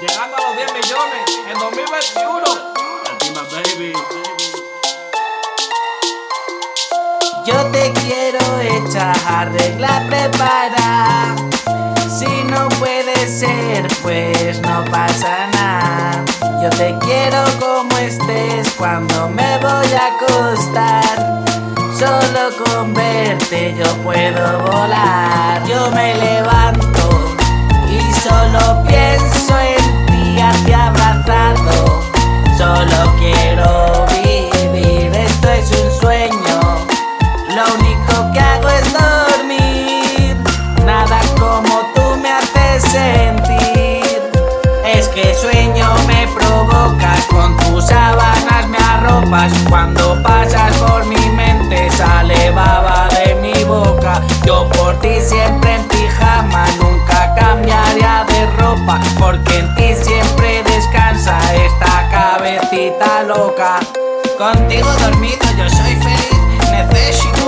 Llegando a los 10 millones en 2021. Latina baby. Yo te quiero echar regla prepara. Si no puede ser, pues no pasa nada. Yo te quiero como estés cuando me voy a acostar. Solo con verte yo puedo volar. Yo me levanto y solo Cuando pasas por mi mente sale baba de mi boca. Yo por ti siempre en pijama, nunca cambiaría de ropa. Porque en ti siempre descansa esta cabecita loca. Contigo dormido yo soy feliz, necesito